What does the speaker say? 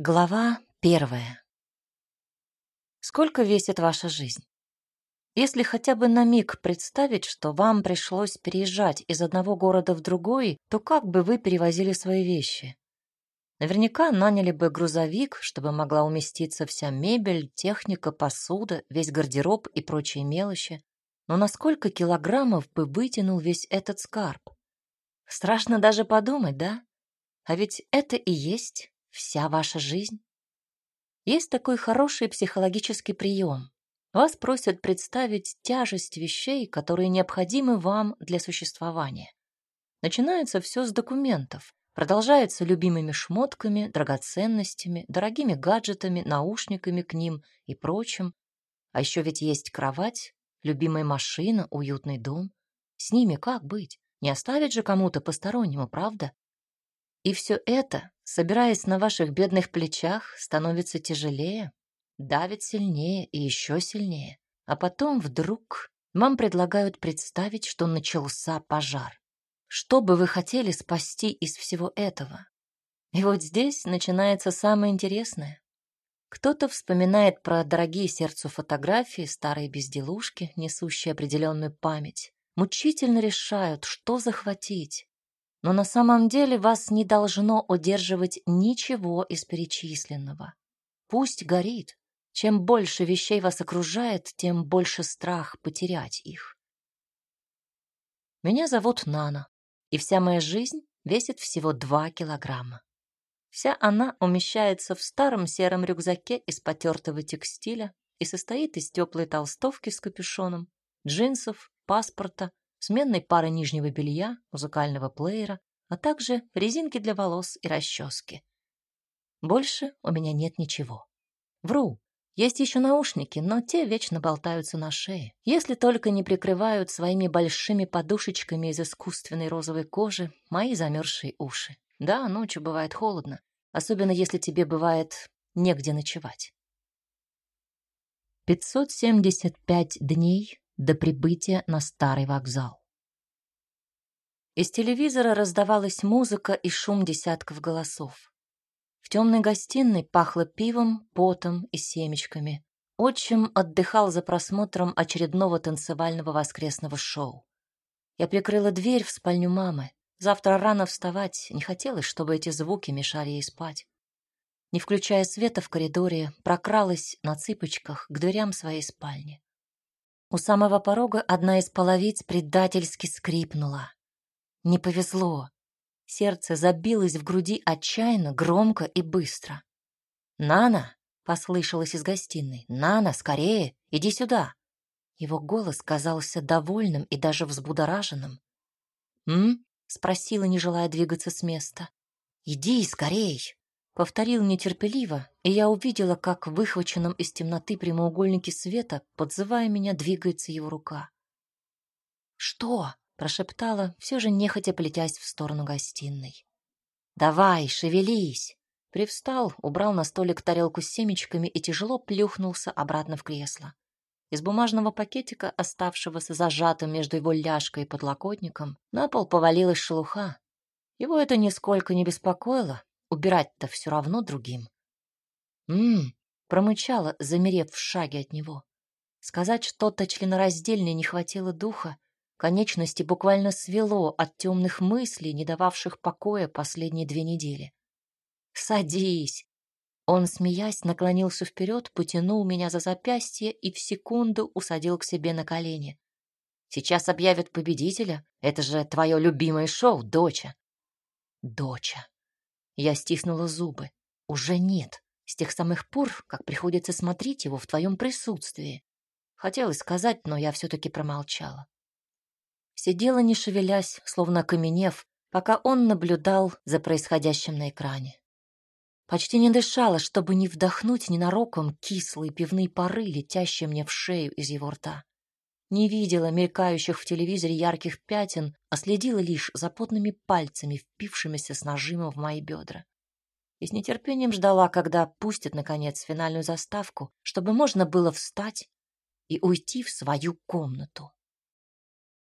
Глава первая. Сколько весит ваша жизнь? Если хотя бы на миг представить, что вам пришлось переезжать из одного города в другой, то как бы вы перевозили свои вещи? Наверняка наняли бы грузовик, чтобы могла уместиться вся мебель, техника, посуда, весь гардероб и прочие мелочи. Но на сколько килограммов бы вытянул весь этот скарб? Страшно даже подумать, да? А ведь это и есть вся ваша жизнь. Есть такой хороший психологический прием. Вас просят представить тяжесть вещей, которые необходимы вам для существования. Начинается все с документов, продолжается любимыми шмотками, драгоценностями, дорогими гаджетами, наушниками к ним и прочим. А еще ведь есть кровать, любимая машина, уютный дом. С ними как быть? Не оставить же кому-то постороннему, правда? И все это, собираясь на ваших бедных плечах, становится тяжелее, давит сильнее и еще сильнее. А потом вдруг вам предлагают представить, что начался пожар. Что бы вы хотели спасти из всего этого? И вот здесь начинается самое интересное. Кто-то вспоминает про дорогие сердцу фотографии, старые безделушки, несущие определенную память. Мучительно решают, что захватить. Но на самом деле вас не должно удерживать ничего из перечисленного. Пусть горит. Чем больше вещей вас окружает, тем больше страх потерять их. Меня зовут Нана, и вся моя жизнь весит всего два килограмма. Вся она умещается в старом сером рюкзаке из потертого текстиля и состоит из теплой толстовки с капюшоном, джинсов, паспорта, сменной пары нижнего белья, музыкального плеера, а также резинки для волос и расчески. Больше у меня нет ничего. Вру. Есть еще наушники, но те вечно болтаются на шее, если только не прикрывают своими большими подушечками из искусственной розовой кожи мои замерзшие уши. Да, ночью бывает холодно, особенно если тебе бывает негде ночевать. 575 дней до прибытия на старый вокзал. Из телевизора раздавалась музыка и шум десятков голосов. В темной гостиной пахло пивом, потом и семечками. Отчим отдыхал за просмотром очередного танцевального воскресного шоу. Я прикрыла дверь в спальню мамы. Завтра рано вставать, не хотелось, чтобы эти звуки мешали ей спать. Не включая света в коридоре, прокралась на цыпочках к дверям своей спальни. У самого порога одна из половиц предательски скрипнула. Не повезло. Сердце забилось в груди отчаянно, громко и быстро. «Нана!» — послышалось из гостиной. «Нана, скорее! Иди сюда!» Его голос казался довольным и даже взбудораженным. «М?» — спросила, не желая двигаться с места. «Иди скорей!» Повторил нетерпеливо, и я увидела, как в выхваченном из темноты прямоугольнике света, подзывая меня, двигается его рука. «Что?» — прошептала, все же нехотя плетясь в сторону гостиной. «Давай, шевелись!» Привстал, убрал на столик тарелку с семечками и тяжело плюхнулся обратно в кресло. Из бумажного пакетика, оставшегося зажатым между его ляжкой и подлокотником, на пол повалилась шелуха. Его это нисколько не беспокоило, Убирать-то все равно другим. «М-м-м», промычала, замерев в шаге от него. Сказать что-то членораздельное не хватило духа, конечности буквально свело от темных мыслей, не дававших покоя последние две недели. «Садись!» Он, смеясь, наклонился вперед, потянул меня за запястье и в секунду усадил к себе на колени. «Сейчас объявят победителя. Это же твое любимое шоу, доча!» «Доча!» Я стиснула зубы. Уже нет. С тех самых пор, как приходится смотреть его в твоем присутствии. Хотелось сказать, но я все-таки промолчала. Сидела, не шевелясь, словно окаменев, пока он наблюдал за происходящим на экране. Почти не дышала, чтобы не вдохнуть ненароком кислые пивные пары, летящие мне в шею из его рта. Не видела мелькающих в телевизоре ярких пятен, а следила лишь за потными пальцами, впившимися с нажимом в мои бедра. И с нетерпением ждала, когда пустят, наконец, финальную заставку, чтобы можно было встать и уйти в свою комнату.